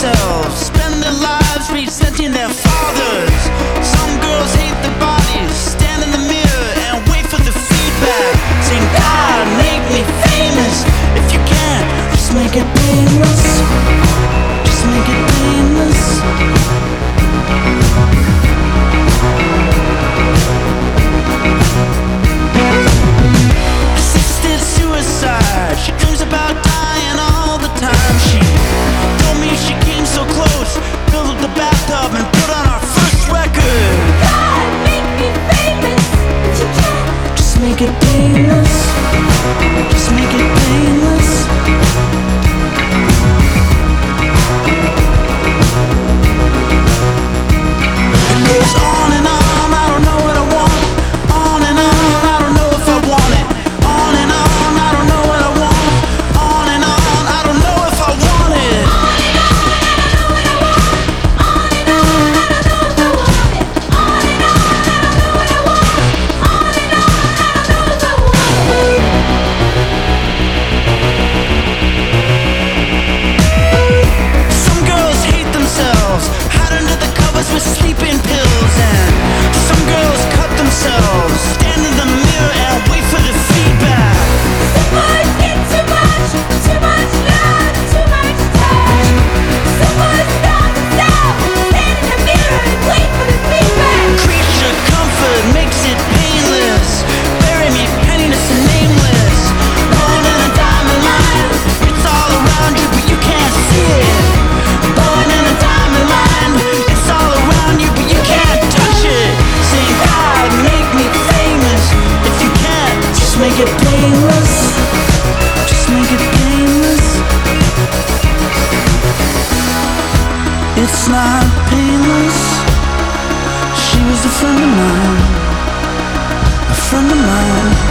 themselves, spend their lives resenting their fathers. Some girls hate their bodies, stubborn It's not painless. She was a friend of mine, a friend of mine.